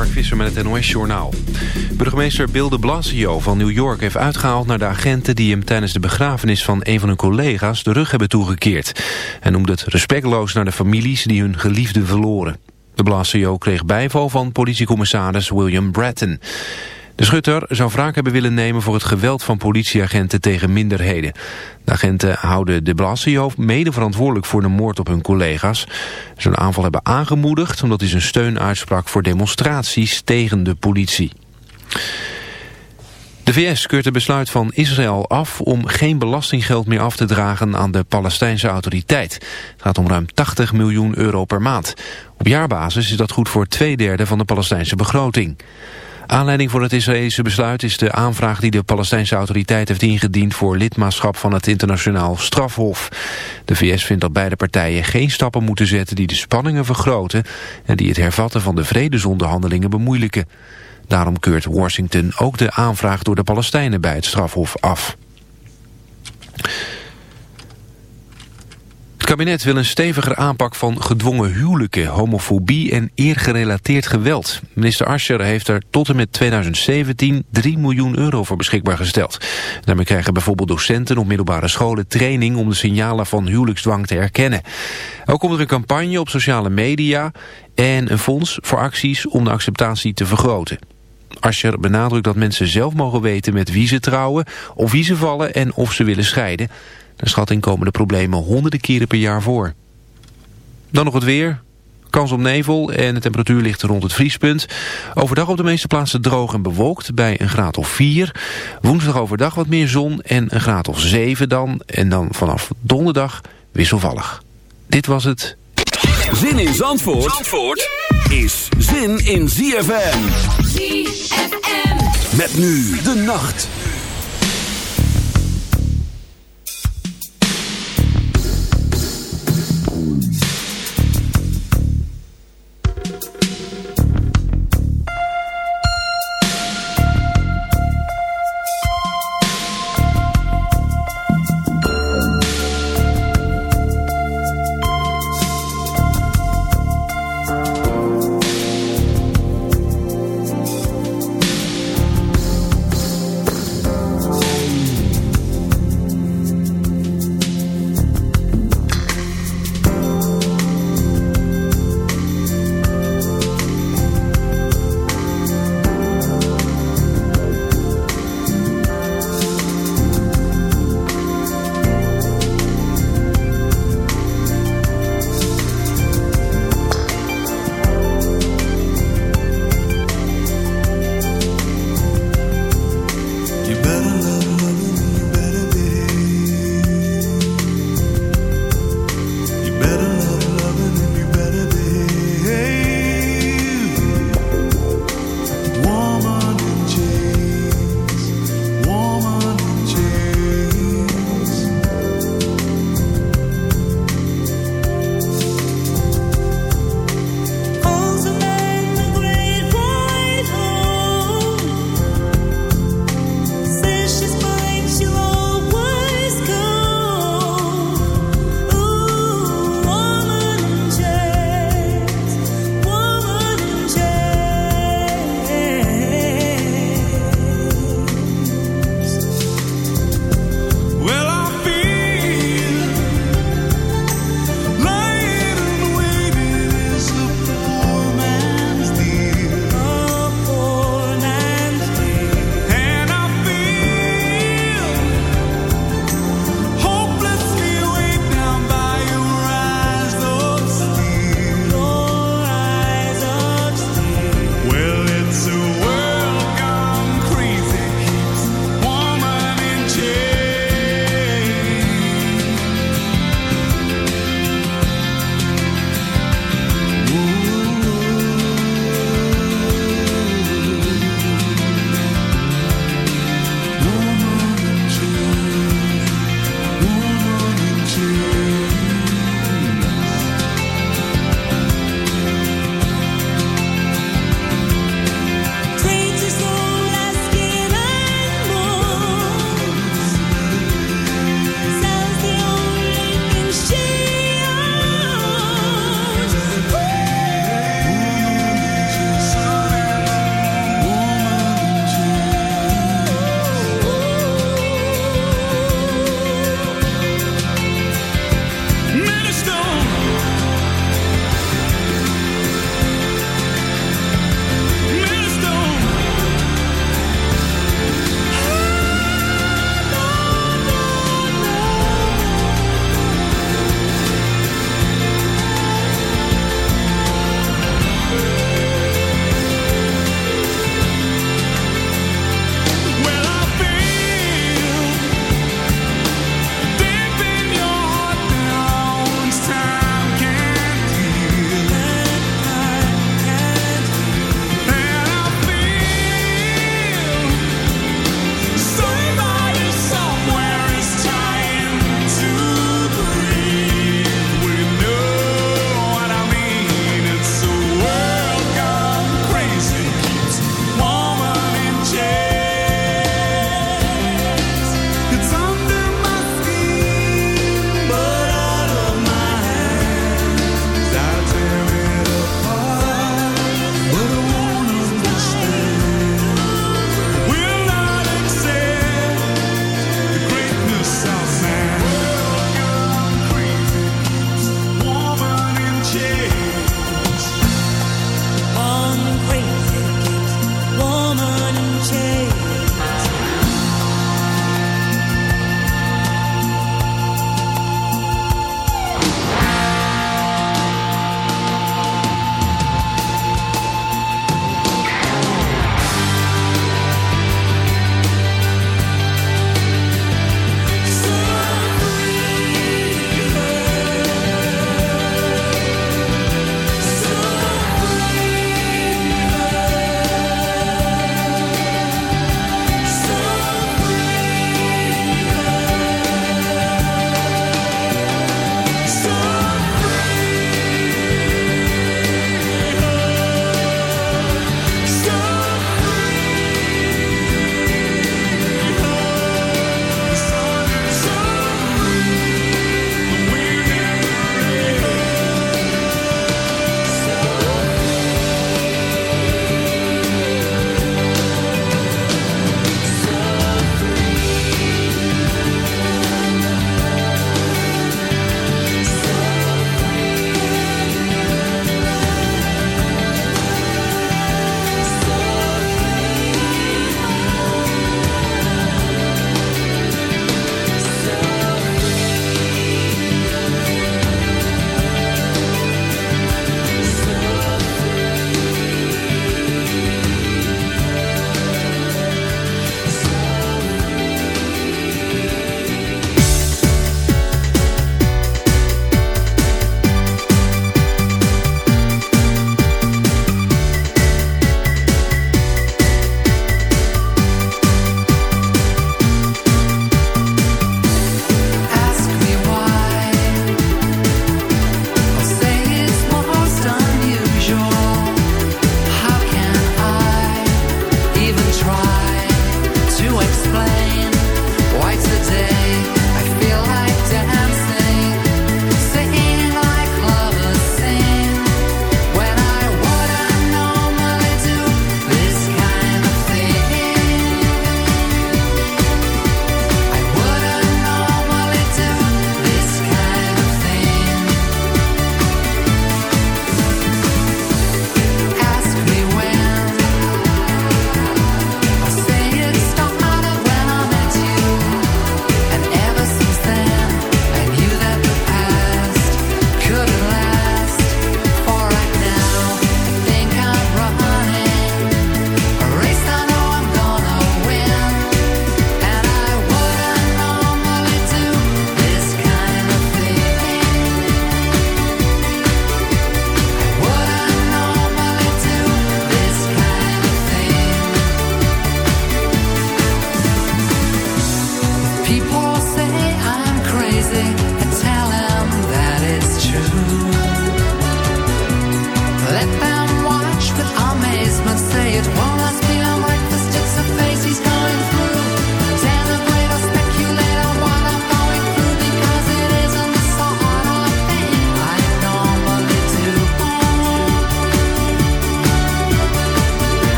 Mark Visser met het NOS-journaal. Burgemeester Bill de Blasio van New York heeft uitgehaald naar de agenten... die hem tijdens de begrafenis van een van hun collega's de rug hebben toegekeerd. Hij noemde het respectloos naar de families die hun geliefde verloren. De Blasio kreeg bijval van politiecommissaris William Bratton. De schutter zou wraak hebben willen nemen voor het geweld van politieagenten tegen minderheden. De agenten houden de Blasio mede verantwoordelijk voor de moord op hun collega's. De aanval hebben aangemoedigd omdat hij zijn steun uitsprak voor demonstraties tegen de politie. De VS keurt het besluit van Israël af om geen belastinggeld meer af te dragen aan de Palestijnse autoriteit. Het gaat om ruim 80 miljoen euro per maand. Op jaarbasis is dat goed voor twee derde van de Palestijnse begroting. Aanleiding voor het Israëlische besluit is de aanvraag die de Palestijnse autoriteit heeft ingediend voor lidmaatschap van het internationaal strafhof. De VS vindt dat beide partijen geen stappen moeten zetten die de spanningen vergroten en die het hervatten van de vredesonderhandelingen bemoeilijken. Daarom keurt Washington ook de aanvraag door de Palestijnen bij het strafhof af. Kabinet wil een steviger aanpak van gedwongen huwelijken, homofobie en eergerelateerd geweld. Minister Ascher heeft er tot en met 2017 3 miljoen euro voor beschikbaar gesteld. Daarmee krijgen bijvoorbeeld docenten op middelbare scholen training om de signalen van huwelijksdwang te herkennen. Ook komt er een campagne op sociale media en een fonds voor acties om de acceptatie te vergroten. Ascher benadrukt dat mensen zelf mogen weten met wie ze trouwen, of wie ze vallen en of ze willen scheiden. De schatting komen de problemen honderden keren per jaar voor. Dan nog het weer. Kans op nevel en de temperatuur ligt rond het vriespunt. Overdag op de meeste plaatsen droog en bewolkt bij een graad of 4. Woensdag overdag wat meer zon en een graad of 7 dan. En dan vanaf donderdag wisselvallig. Dit was het. Zin in Zandvoort, Zandvoort is zin in ZFM. ZFM. Met nu de nacht.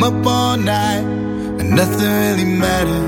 Up all night, and nothing really matters.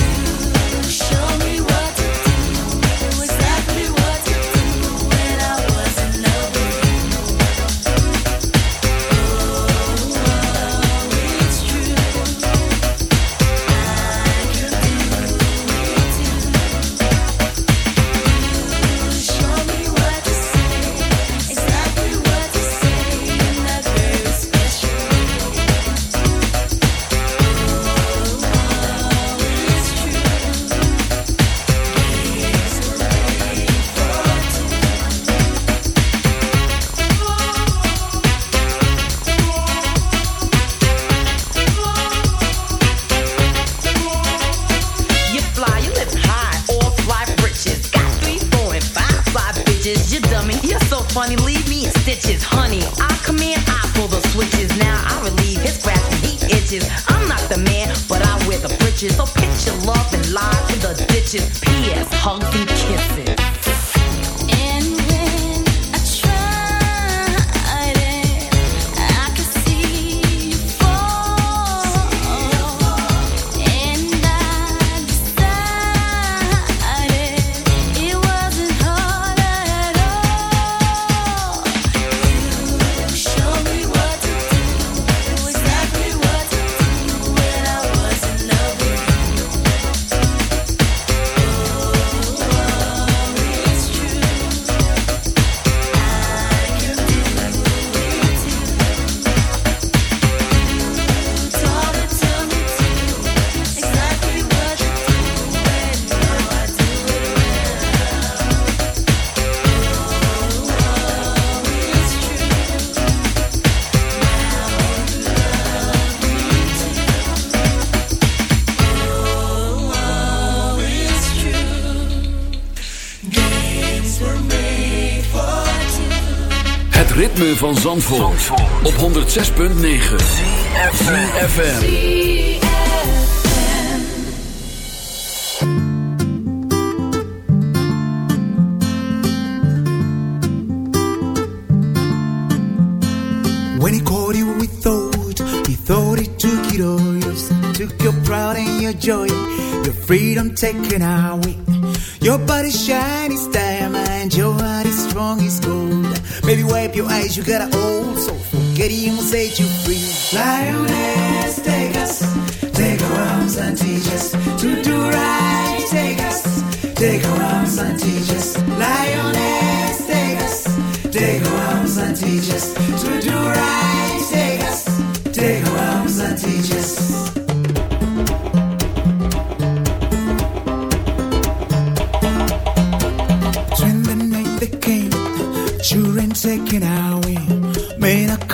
Van Zandvoort, op 106.9 CFFM When he caught you we thought He thought he took it all. Yours took your pride and your joy Your freedom taken away. Your body shiny your eyes, you got an old soul. Forget him will set you free. Lioness, take us, take our arms and teach us to do right. Take us, take our arms and teach us. Lioness, take us, take our arms and teach us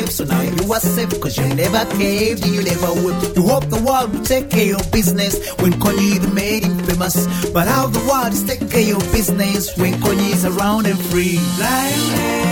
so now you are safe. Cause you never caved you never will. You hope the world will take care of business when Kanye the made him famous. But how the world is taking care of your business when Kanye is around and free. Lioness,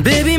baby,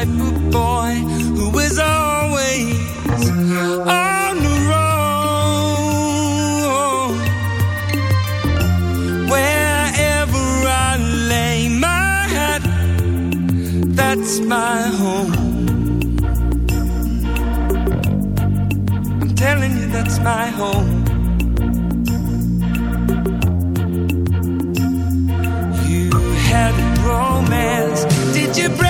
type of boy who is always on the road. Wherever I lay my hat, That's my home. I'm telling you, that's my home. You had romance. Did you break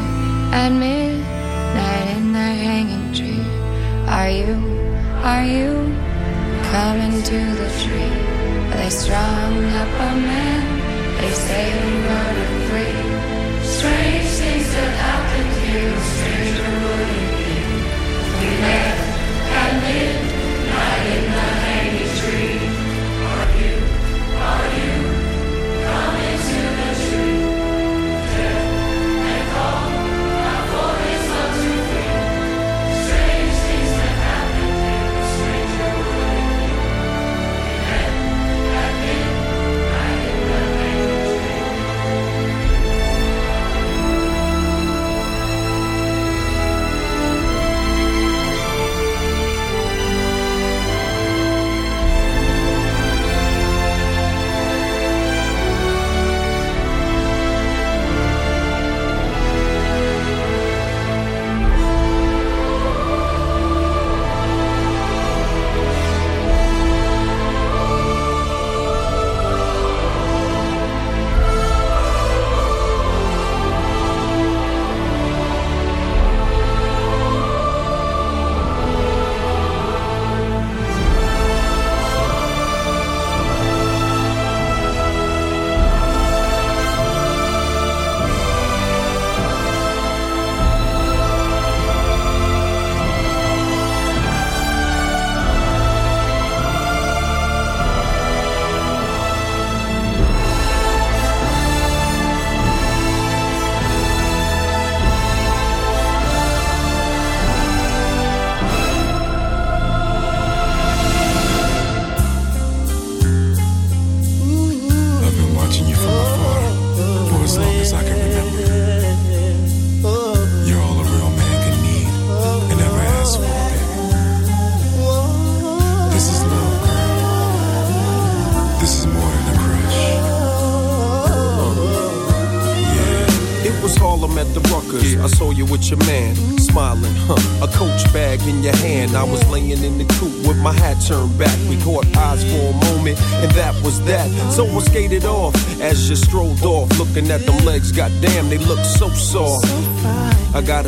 at midnight in the hanging tree. Are you, are you coming to the tree they strung up a man? They say we murdered three. Strange things that happened here,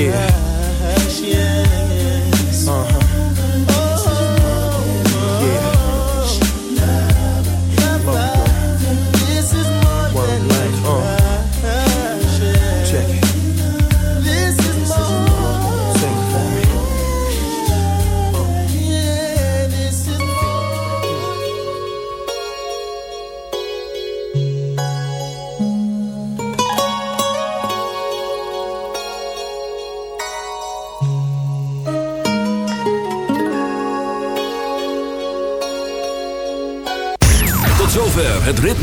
Yeah.